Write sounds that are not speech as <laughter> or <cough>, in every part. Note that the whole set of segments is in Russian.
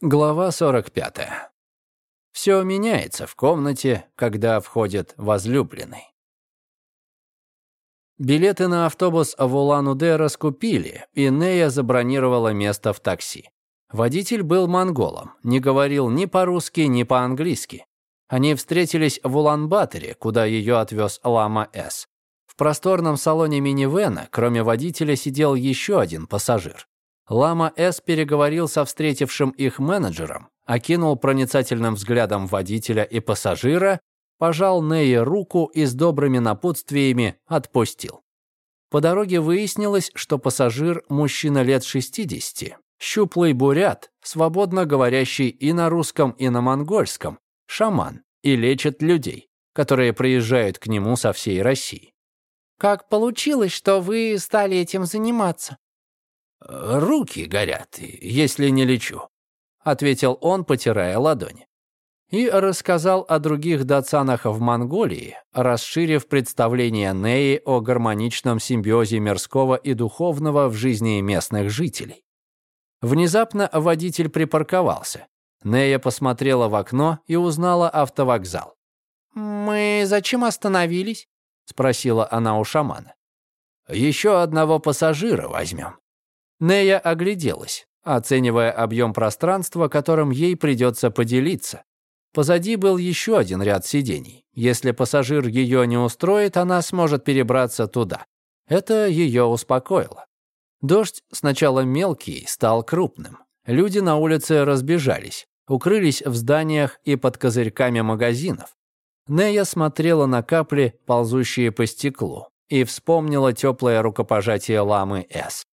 Глава 45. Все меняется в комнате, когда входит возлюбленный. Билеты на автобус в Улан-Удэ раскупили, и Нея забронировала место в такси. Водитель был монголом, не говорил ни по-русски, ни по-английски. Они встретились в Улан-Баторе, куда ее отвез Лама С. В просторном салоне минивэна, кроме водителя, сидел еще один пассажир. Лама С переговорил со встретившим их менеджером, окинул проницательным взглядом водителя и пассажира, пожал Нее руку и с добрыми напутствиями отпустил. По дороге выяснилось, что пассажир – мужчина лет 60, щуплый бурят, свободно говорящий и на русском, и на монгольском, шаман, и лечит людей, которые приезжают к нему со всей России. «Как получилось, что вы стали этим заниматься?» «Руки горят, если не лечу», — ответил он, потирая ладони. И рассказал о других датсанах в Монголии, расширив представление Неи о гармоничном симбиозе мирского и духовного в жизни местных жителей. Внезапно водитель припарковался. Нея посмотрела в окно и узнала автовокзал. «Мы зачем остановились?» — спросила она у шамана. «Еще одного пассажира возьмем», Нея огляделась, оценивая объем пространства, которым ей придется поделиться. Позади был еще один ряд сидений. Если пассажир ее не устроит, она сможет перебраться туда. Это ее успокоило. Дождь сначала мелкий, стал крупным. Люди на улице разбежались, укрылись в зданиях и под козырьками магазинов. Нея смотрела на капли, ползущие по стеклу, и вспомнила теплое рукопожатие ламы С.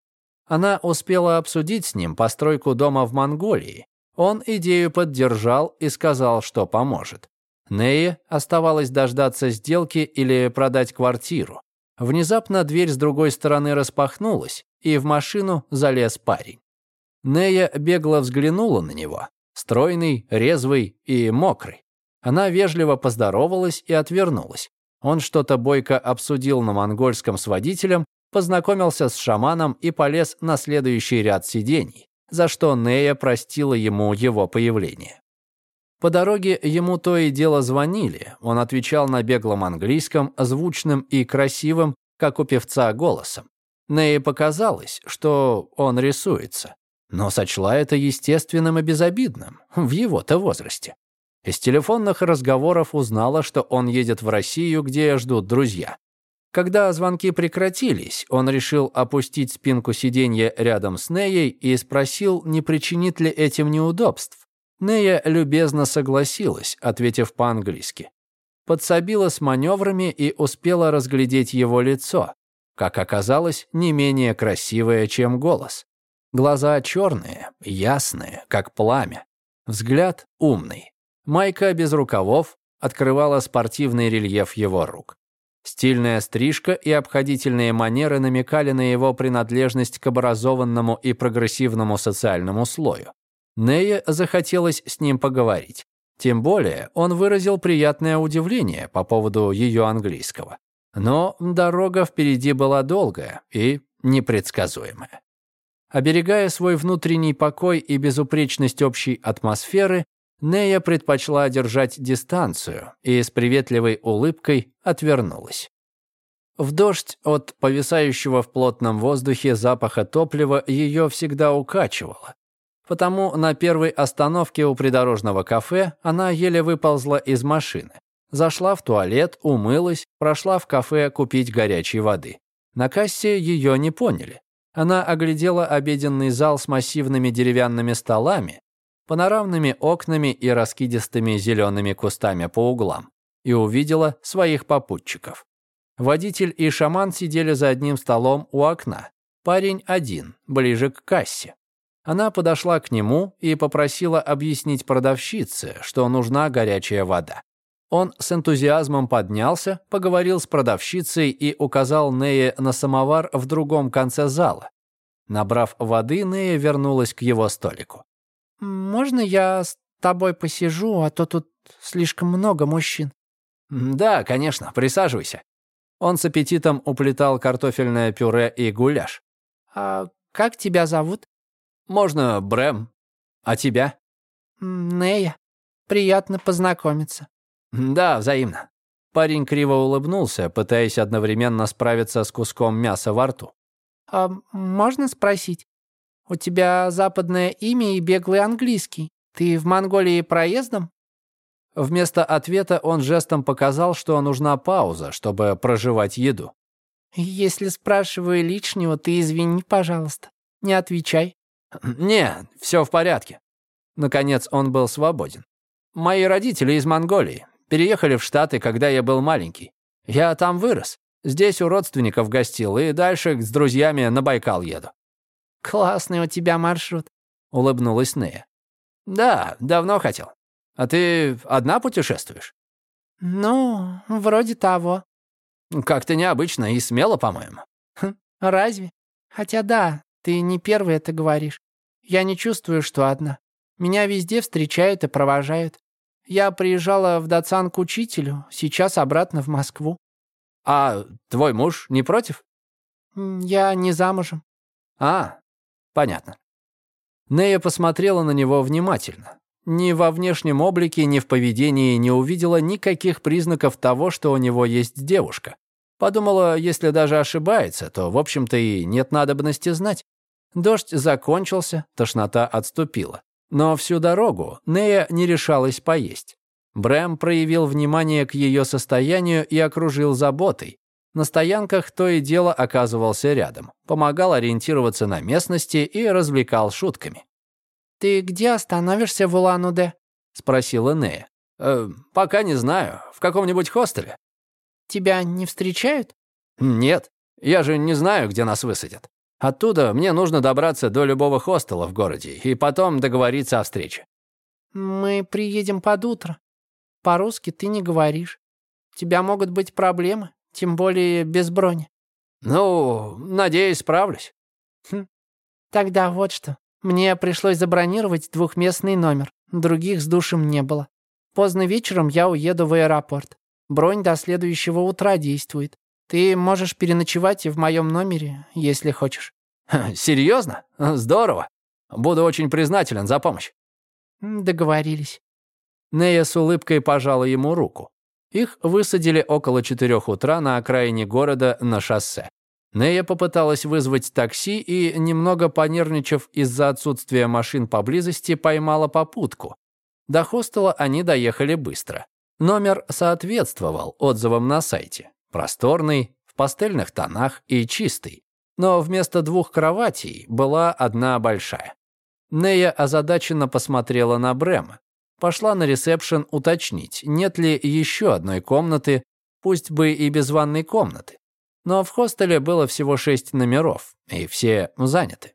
Она успела обсудить с ним постройку дома в Монголии. Он идею поддержал и сказал, что поможет. Нее оставалось дождаться сделки или продать квартиру. Внезапно дверь с другой стороны распахнулась, и в машину залез парень. Нея бегло взглянула на него. Стройный, резвый и мокрый. Она вежливо поздоровалась и отвернулась. Он что-то бойко обсудил на монгольском с водителем, познакомился с шаманом и полез на следующий ряд сидений, за что Нея простила ему его появление. По дороге ему то и дело звонили, он отвечал на беглом английском, звучным и красивым, как у певца, голосом. Нее показалось, что он рисуется, но сочла это естественным и безобидным, в его-то возрасте. Из телефонных разговоров узнала, что он едет в Россию, где ждут друзья. Когда звонки прекратились, он решил опустить спинку сиденья рядом с Неей и спросил, не причинит ли этим неудобств. Нея любезно согласилась, ответив по-английски. Подсобила с маневрами и успела разглядеть его лицо. Как оказалось, не менее красивое, чем голос. Глаза черные, ясные, как пламя. Взгляд умный. Майка без рукавов открывала спортивный рельеф его рук. Стильная стрижка и обходительные манеры намекали на его принадлежность к образованному и прогрессивному социальному слою. Нее захотелось с ним поговорить. Тем более он выразил приятное удивление по поводу ее английского. Но дорога впереди была долгая и непредсказуемая. Оберегая свой внутренний покой и безупречность общей атмосферы, Нея предпочла держать дистанцию и с приветливой улыбкой отвернулась. В дождь от повисающего в плотном воздухе запаха топлива ее всегда укачивало. Потому на первой остановке у придорожного кафе она еле выползла из машины. Зашла в туалет, умылась, прошла в кафе купить горячей воды. На кассе ее не поняли. Она оглядела обеденный зал с массивными деревянными столами, панорамными окнами и раскидистыми зелеными кустами по углам и увидела своих попутчиков. Водитель и шаман сидели за одним столом у окна. Парень один, ближе к кассе. Она подошла к нему и попросила объяснить продавщице, что нужна горячая вода. Он с энтузиазмом поднялся, поговорил с продавщицей и указал Нее на самовар в другом конце зала. Набрав воды, Нея вернулась к его столику. «Можно я с тобой посижу, а то тут слишком много мужчин?» «Да, конечно, присаживайся». Он с аппетитом уплетал картофельное пюре и гуляш. «А как тебя зовут?» «Можно Брэм. А тебя?» Нея, приятно познакомиться». «Да, взаимно». Парень криво улыбнулся, пытаясь одновременно справиться с куском мяса во рту. «А можно спросить? У тебя западное имя и беглый английский. Ты в Монголии проездом?» Вместо ответа он жестом показал, что нужна пауза, чтобы проживать еду. «Если спрашиваю лишнего, ты извини, пожалуйста. Не отвечай». «Не, все в порядке». Наконец он был свободен. «Мои родители из Монголии. Переехали в Штаты, когда я был маленький. Я там вырос. Здесь у родственников гостил, и дальше с друзьями на Байкал еду». «Классный у тебя маршрут», — улыбнулась Нея. «Да, давно хотел. А ты одна путешествуешь?» «Ну, вроде того». «Как-то необычно и смело, по-моему». Хм, «Разве? Хотя да, ты не первый это говоришь. Я не чувствую, что одна. Меня везде встречают и провожают. Я приезжала в Дацан к учителю, сейчас обратно в Москву». «А твой муж не против?» «Я не замужем». «А, понятно». Нея посмотрела на него внимательно. Ни во внешнем облике, ни в поведении не увидела никаких признаков того, что у него есть девушка. Подумала, если даже ошибается, то, в общем-то, и нет надобности знать. Дождь закончился, тошнота отступила. Но всю дорогу Нея не решалась поесть. Брэм проявил внимание к ее состоянию и окружил заботой. На стоянках то и дело оказывался рядом, помогал ориентироваться на местности и развлекал шутками. «Ты где остановишься в Улан-Удэ?» — спросила Нея. «Э, «Пока не знаю. В каком-нибудь хостеле». «Тебя не встречают?» «Нет. Я же не знаю, где нас высадят. Оттуда мне нужно добраться до любого хостела в городе и потом договориться о встрече». «Мы приедем под утро. По-русски ты не говоришь. У тебя могут быть проблемы, тем более без брони». «Ну, надеюсь, справлюсь». Хм. Тогда вот что. Мне пришлось забронировать двухместный номер. Других с душем не было. Поздно вечером я уеду в аэропорт. Бронь до следующего утра действует. Ты можешь переночевать и в моем номере, если хочешь». «Серьезно? Здорово. Буду очень признателен за помощь». «Договорились». Нея с улыбкой пожала ему руку. Их высадили около четырех утра на окраине города на шоссе. Нея попыталась вызвать такси и, немного понервничав из-за отсутствия машин поблизости, поймала попутку. До хостела они доехали быстро. Номер соответствовал отзывам на сайте. Просторный, в пастельных тонах и чистый. Но вместо двух кроватей была одна большая. Нея озадаченно посмотрела на Брэма. Пошла на ресепшн уточнить, нет ли еще одной комнаты, пусть бы и без ванной комнаты. Но в хостеле было всего шесть номеров, и все заняты.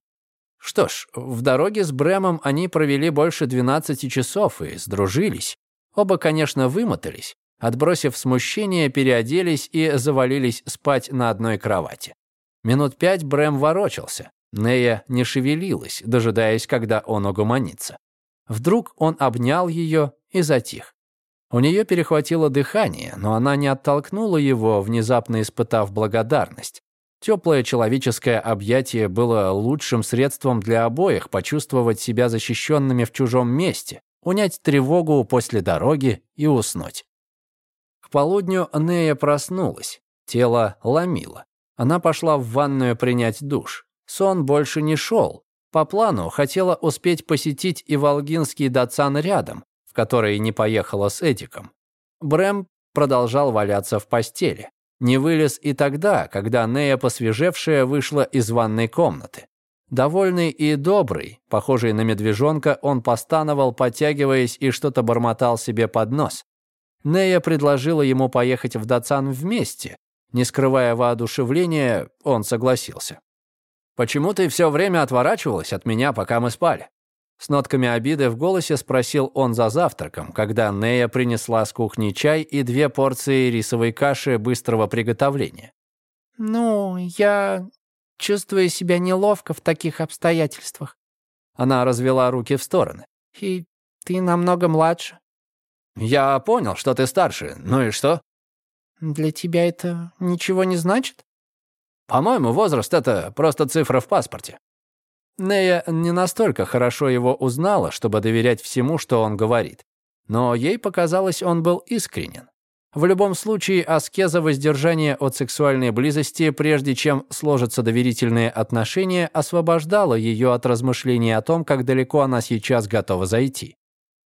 Что ж, в дороге с Брэмом они провели больше 12 часов и сдружились. Оба, конечно, вымотались. Отбросив смущение, переоделись и завалились спать на одной кровати. Минут пять Брэм ворочался. Нея не шевелилась, дожидаясь, когда он угомонится. Вдруг он обнял ее и затих. У нее перехватило дыхание, но она не оттолкнула его, внезапно испытав благодарность. Теплое человеческое объятие было лучшим средством для обоих почувствовать себя защищенными в чужом месте, унять тревогу после дороги и уснуть. К полудню Нея проснулась, тело ломило. Она пошла в ванную принять душ. Сон больше не шел. По плану хотела успеть посетить и Волгинский Датсан рядом, в которой не поехала с Эдиком. Брэм продолжал валяться в постели. Не вылез и тогда, когда Нея, посвежевшая, вышла из ванной комнаты. Довольный и добрый, похожий на медвежонка, он постановал, подтягиваясь, и что-то бормотал себе под нос. Нея предложила ему поехать в Дацан вместе. Не скрывая воодушевления, он согласился. «Почему ты все время отворачивалась от меня, пока мы спали?» С нотками обиды в голосе спросил он за завтраком, когда Нея принесла с кухни чай и две порции рисовой каши быстрого приготовления. «Ну, я чувствую себя неловко в таких обстоятельствах». Она развела руки в стороны. «И ты намного младше». «Я понял, что ты старше. Ну и что?» «Для тебя это ничего не значит?» «По-моему, возраст — это просто цифра в паспорте». Нея не настолько хорошо его узнала, чтобы доверять всему, что он говорит. Но ей показалось, он был искренен. В любом случае, аскеза воздержания от сексуальной близости, прежде чем сложатся доверительные отношения, освобождала ее от размышлений о том, как далеко она сейчас готова зайти.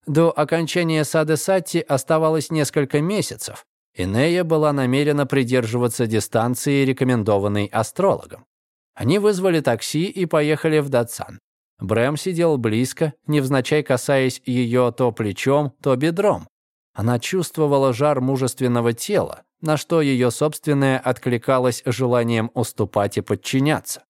До окончания Сады Сатти оставалось несколько месяцев, и Нея была намерена придерживаться дистанции, рекомендованной астрологом. Они вызвали такси и поехали в Датсан. Брэм сидел близко, невзначай касаясь ее то плечом, то бедром. Она чувствовала жар мужественного тела, на что ее собственное откликалось желанием уступать и подчиняться.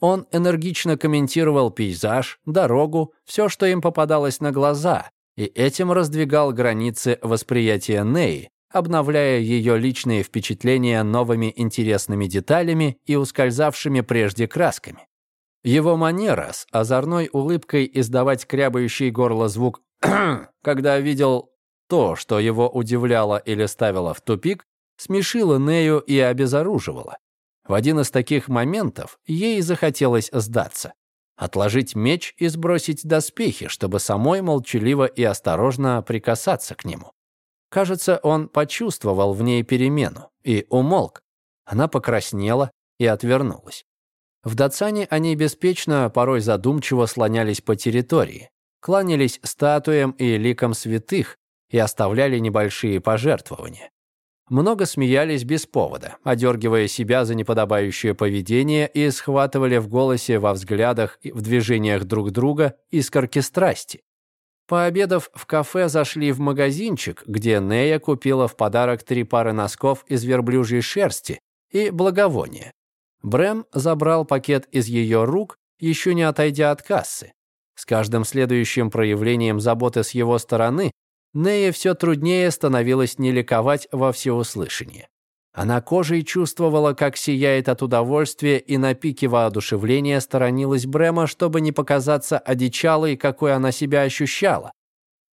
Он энергично комментировал пейзаж, дорогу, все, что им попадалось на глаза, и этим раздвигал границы восприятия Неи, обновляя ее личные впечатления новыми интересными деталями и ускользавшими прежде красками. Его манера с озорной улыбкой издавать крябающий горло звук <clears throat> когда видел то, что его удивляло или ставило в тупик, смешило Нею и обезоруживало. В один из таких моментов ей захотелось сдаться. Отложить меч и сбросить доспехи, чтобы самой молчаливо и осторожно прикасаться к нему. Кажется, он почувствовал в ней перемену и умолк. Она покраснела и отвернулась. В Дацане они беспечно, порой задумчиво слонялись по территории, кланялись статуям и ликам святых и оставляли небольшие пожертвования. Много смеялись без повода, одергивая себя за неподобающее поведение и схватывали в голосе, во взглядах в движениях друг друга искорки страсти. Пообедав в кафе, зашли в магазинчик, где Нея купила в подарок три пары носков из верблюжьей шерсти и благовония. Брэм забрал пакет из ее рук, еще не отойдя от кассы. С каждым следующим проявлением заботы с его стороны Нея все труднее становилось не ликовать во всеуслышание. Она кожей чувствовала, как сияет от удовольствия, и на пике воодушевления сторонилась Брема, чтобы не показаться одичалой, какой она себя ощущала.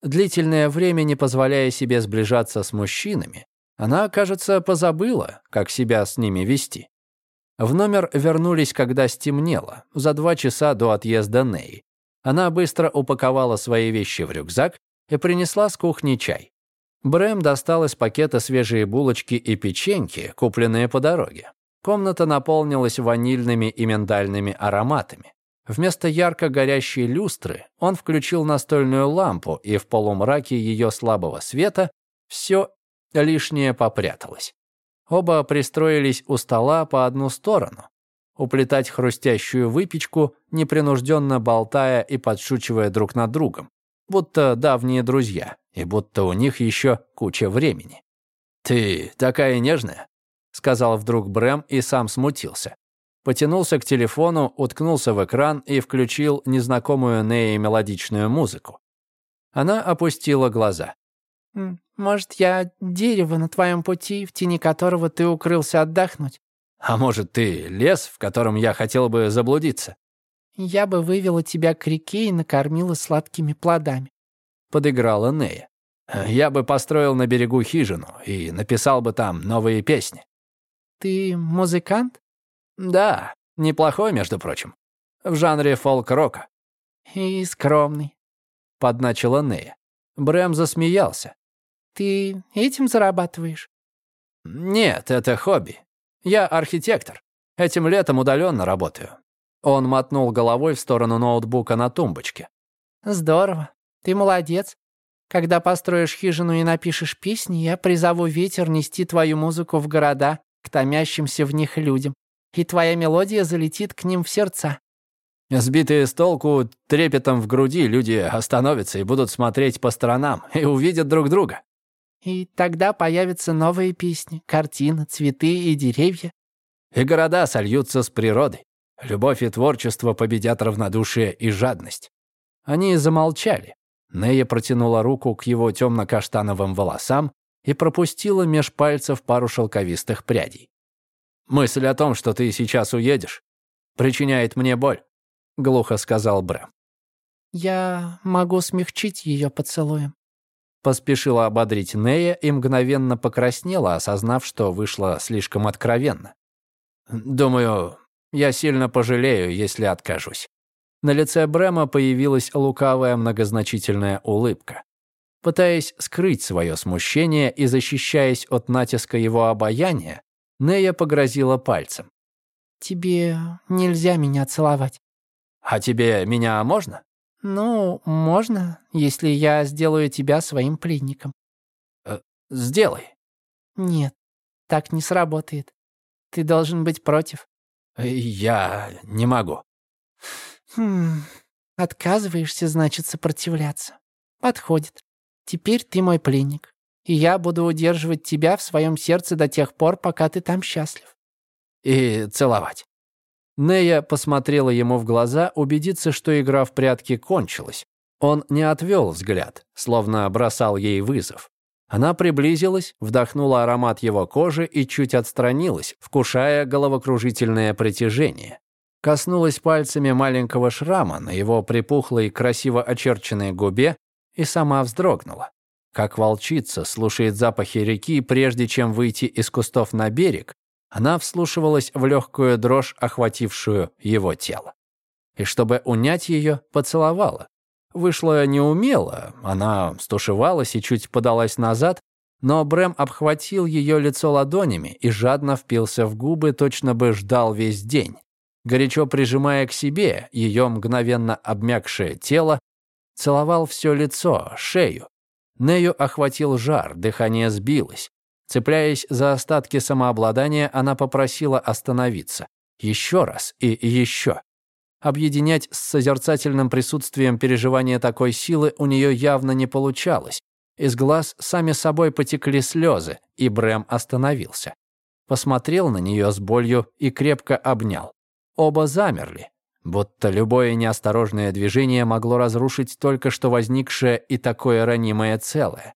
Длительное время не позволяя себе сближаться с мужчинами, она, кажется, позабыла, как себя с ними вести. В номер вернулись, когда стемнело, за два часа до отъезда Неи. Она быстро упаковала свои вещи в рюкзак и принесла с кухни чай. Брэм достал из пакета свежие булочки и печеньки, купленные по дороге. Комната наполнилась ванильными и миндальными ароматами. Вместо ярко горящей люстры он включил настольную лампу, и в полумраке ее слабого света все лишнее попряталось. Оба пристроились у стола по одну сторону. Уплетать хрустящую выпечку, непринужденно болтая и подшучивая друг над другом будто давние друзья, и будто у них еще куча времени. «Ты такая нежная», — сказал вдруг Брэм и сам смутился. Потянулся к телефону, уткнулся в экран и включил незнакомую Нее мелодичную музыку. Она опустила глаза. «Может, я дерево на твоем пути, в тени которого ты укрылся отдохнуть?» «А может, ты лес, в котором я хотел бы заблудиться?» Я бы вывела тебя к реке и накормила сладкими плодами», — подыграла Нея. «Я бы построил на берегу хижину и написал бы там новые песни». «Ты музыкант?» «Да, неплохой, между прочим. В жанре фолк-рока». «И скромный», — подначила Нея. Брэм засмеялся. «Ты этим зарабатываешь?» «Нет, это хобби. Я архитектор. Этим летом удаленно работаю. Он мотнул головой в сторону ноутбука на тумбочке. «Здорово. Ты молодец. Когда построишь хижину и напишешь песни, я призову ветер нести твою музыку в города, к томящимся в них людям, и твоя мелодия залетит к ним в сердца». Сбитые с толку трепетом в груди люди остановятся и будут смотреть по сторонам и увидят друг друга. И тогда появятся новые песни, картины, цветы и деревья. И города сольются с природой. Любовь и творчество победят равнодушие и жадность. Они замолчали. Нея протянула руку к его темно-каштановым волосам и пропустила меж пальцев пару шелковистых прядей. «Мысль о том, что ты сейчас уедешь, причиняет мне боль», — глухо сказал Брэм. «Я могу смягчить ее поцелуем», — поспешила ободрить Нея и мгновенно покраснела, осознав, что вышло слишком откровенно. «Думаю, я сильно пожалею, если откажусь. На лице Брема появилась лукавая многозначительная улыбка. Пытаясь скрыть свое смущение и защищаясь от натиска его обаяния, Нея погрозила пальцем. «Тебе нельзя меня целовать». «А тебе меня можно?» «Ну, можно, если я сделаю тебя своим пленником». Э, «Сделай». «Нет, так не сработает. Ты должен быть против». Э, «Я не могу». «Хм, отказываешься, значит, сопротивляться. Подходит. Теперь ты мой пленник, и я буду удерживать тебя в своем сердце до тех пор, пока ты там счастлив». «И целовать». Нея посмотрела ему в глаза, убедиться, что игра в прятки кончилась. Он не отвел взгляд, словно бросал ей вызов. Она приблизилась, вдохнула аромат его кожи и чуть отстранилась, вкушая головокружительное притяжение. Коснулась пальцами маленького шрама на его припухлой, красиво очерченной губе и сама вздрогнула. Как волчица слушает запахи реки, прежде чем выйти из кустов на берег, она вслушивалась в легкую дрожь, охватившую его тело. И чтобы унять ее, поцеловала. Вышло неумело, она стушевалась и чуть подалась назад, но Брэм обхватил ее лицо ладонями и жадно впился в губы, точно бы ждал весь день. Горячо прижимая к себе ее мгновенно обмякшее тело, целовал все лицо, шею. Нею охватил жар, дыхание сбилось. Цепляясь за остатки самообладания, она попросила остановиться. Еще раз и еще. Объединять с созерцательным присутствием переживания такой силы у нее явно не получалось. Из глаз сами собой потекли слезы, и Брэм остановился. Посмотрел на нее с болью и крепко обнял. Оба замерли, будто любое неосторожное движение могло разрушить только что возникшее и такое ранимое целое.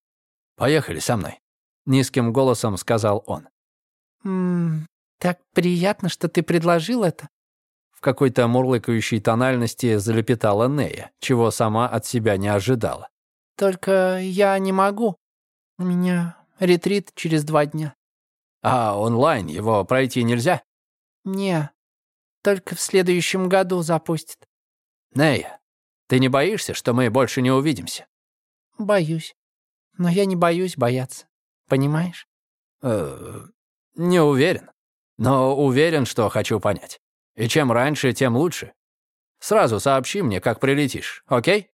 «Поехали со мной», — низким голосом сказал он. «Ммм, так приятно, что ты предложил это». В какой-то мурлыкающей тональности залепетала Нея, чего сама от себя не ожидала. «Только я не могу. У меня ретрит через два дня». «А онлайн его пройти нельзя?» «Не, только в следующем году запустит». «Нея, ты не боишься, что мы больше не увидимся?» «Боюсь. Но я не боюсь бояться. Понимаешь?» э, «Не уверен. Но уверен, что хочу понять. И чем раньше, тем лучше. Сразу сообщи мне, как прилетишь, окей?»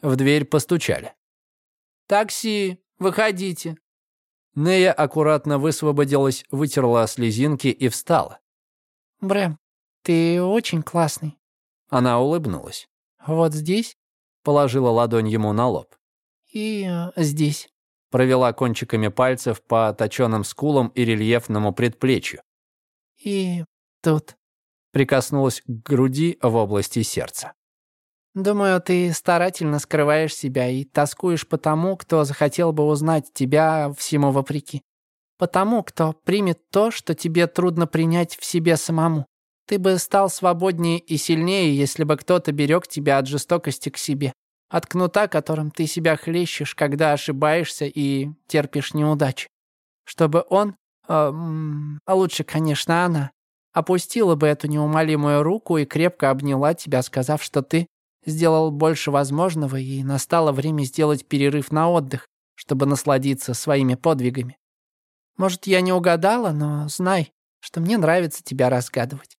В дверь постучали. «Такси, выходите». Нея аккуратно высвободилась, вытерла слезинки и встала. «Брэм, ты очень классный». Она улыбнулась. «Вот здесь?» Положила ладонь ему на лоб. «И э, здесь». Провела кончиками пальцев по точенным скулам и рельефному предплечью. «И тут». Прикоснулась к груди в области сердца. «Думаю, ты старательно скрываешь себя и тоскуешь по тому, кто захотел бы узнать тебя всему вопреки. Потому, кто примет то, что тебе трудно принять в себе самому. Ты бы стал свободнее и сильнее, если бы кто-то берег тебя от жестокости к себе, от кнута, которым ты себя хлещешь, когда ошибаешься и терпишь неудачи. Чтобы он, э, а лучше, конечно, она, опустила бы эту неумолимую руку и крепко обняла тебя, сказав, что ты сделал больше возможного и настало время сделать перерыв на отдых, чтобы насладиться своими подвигами. Может, я не угадала, но знай, что мне нравится тебя разгадывать.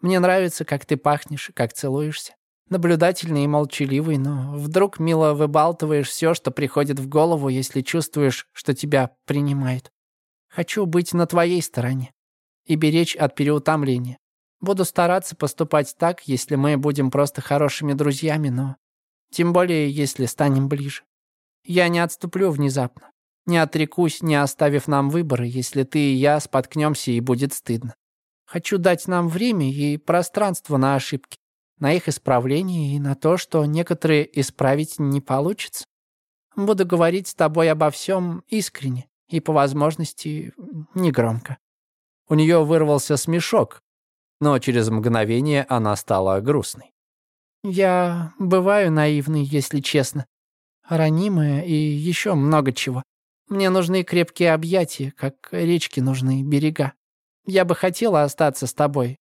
Мне нравится, как ты пахнешь как целуешься. Наблюдательный и молчаливый, но вдруг мило выбалтываешь все, что приходит в голову, если чувствуешь, что тебя принимают. Хочу быть на твоей стороне и беречь от переутомления. Буду стараться поступать так, если мы будем просто хорошими друзьями, но тем более, если станем ближе. Я не отступлю внезапно. Не отрекусь, не оставив нам выбора, если ты и я споткнемся и будет стыдно. Хочу дать нам время и пространство на ошибки, на их исправление и на то, что некоторые исправить не получится. Буду говорить с тобой обо всем искренне и, по возможности, негромко». У нее вырвался смешок, но через мгновение она стала грустной. «Я бываю наивной, если честно. Ранимая и еще много чего. Мне нужны крепкие объятия, как речки нужны берега. Я бы хотела остаться с тобой».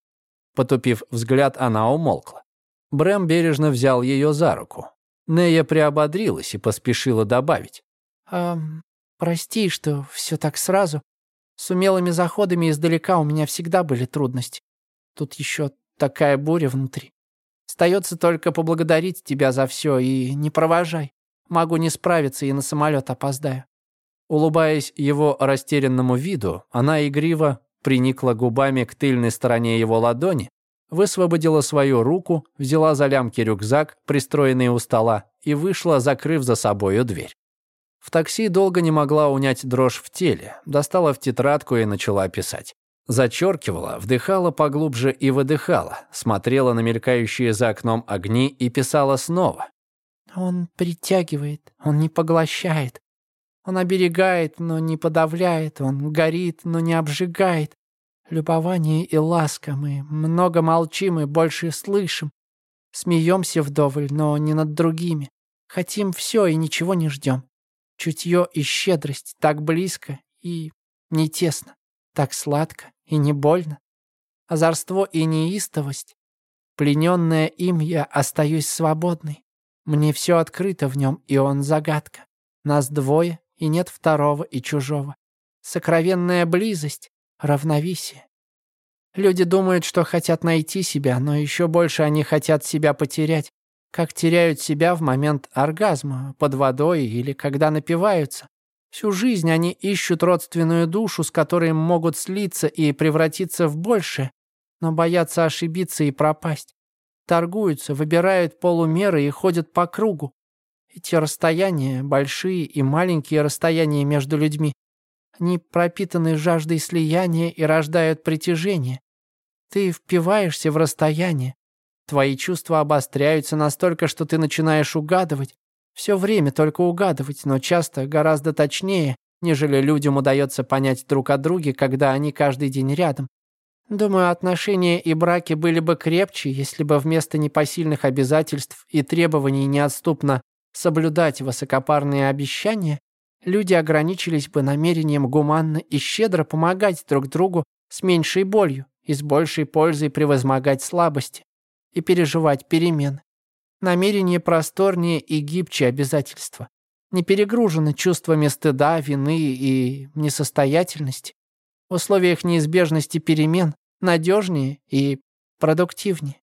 Потупив взгляд, она умолкла. Брэм бережно взял ее за руку. Нея приободрилась и поспешила добавить. «Эм, прости, что все так сразу. С умелыми заходами издалека у меня всегда были трудности. Тут еще такая буря внутри. Остается только поблагодарить тебя за все и не провожай. Могу не справиться и на самолет опоздаю». Улыбаясь его растерянному виду, она игриво приникла губами к тыльной стороне его ладони, высвободила свою руку, взяла за лямки рюкзак, пристроенный у стола, и вышла, закрыв за собою дверь. В такси долго не могла унять дрожь в теле, достала в тетрадку и начала писать. Зачеркивала, вдыхала поглубже и выдыхала, смотрела на мелькающие за окном огни и писала снова. «Он притягивает, он не поглощает. Он оберегает, но не подавляет, он горит, но не обжигает. Любование и ласка мы много молчим и больше слышим. Смеемся вдоволь, но не над другими. Хотим все и ничего не ждем. Чутье и щедрость так близко и не тесно, так сладко и не больно. Озорство и неистовость. Плененная им я остаюсь свободной. Мне все открыто в нем, и он загадка. Нас двое, и нет второго и чужого. Сокровенная близость, равновесие. Люди думают, что хотят найти себя, но еще больше они хотят себя потерять, как теряют себя в момент оргазма, под водой или когда напиваются. Всю жизнь они ищут родственную душу, с которой могут слиться и превратиться в большее, но боятся ошибиться и пропасть. Торгуются, выбирают полумеры и ходят по кругу. Эти расстояния, большие и маленькие расстояния между людьми, они пропитаны жаждой слияния и рождают притяжение. Ты впиваешься в расстояние. Твои чувства обостряются настолько, что ты начинаешь угадывать. Все время только угадывать, но часто гораздо точнее, нежели людям удается понять друг о друге, когда они каждый день рядом. Думаю, отношения и браки были бы крепче, если бы вместо непосильных обязательств и требований неотступно соблюдать высокопарные обещания, люди ограничились бы намерением гуманно и щедро помогать друг другу с меньшей болью и с большей пользой превозмогать слабости и переживать перемены. Намерение просторнее и гибче обязательства. Не перегружено чувствами стыда, вины и несостоятельности. В условиях неизбежности перемен надежнее и продуктивнее.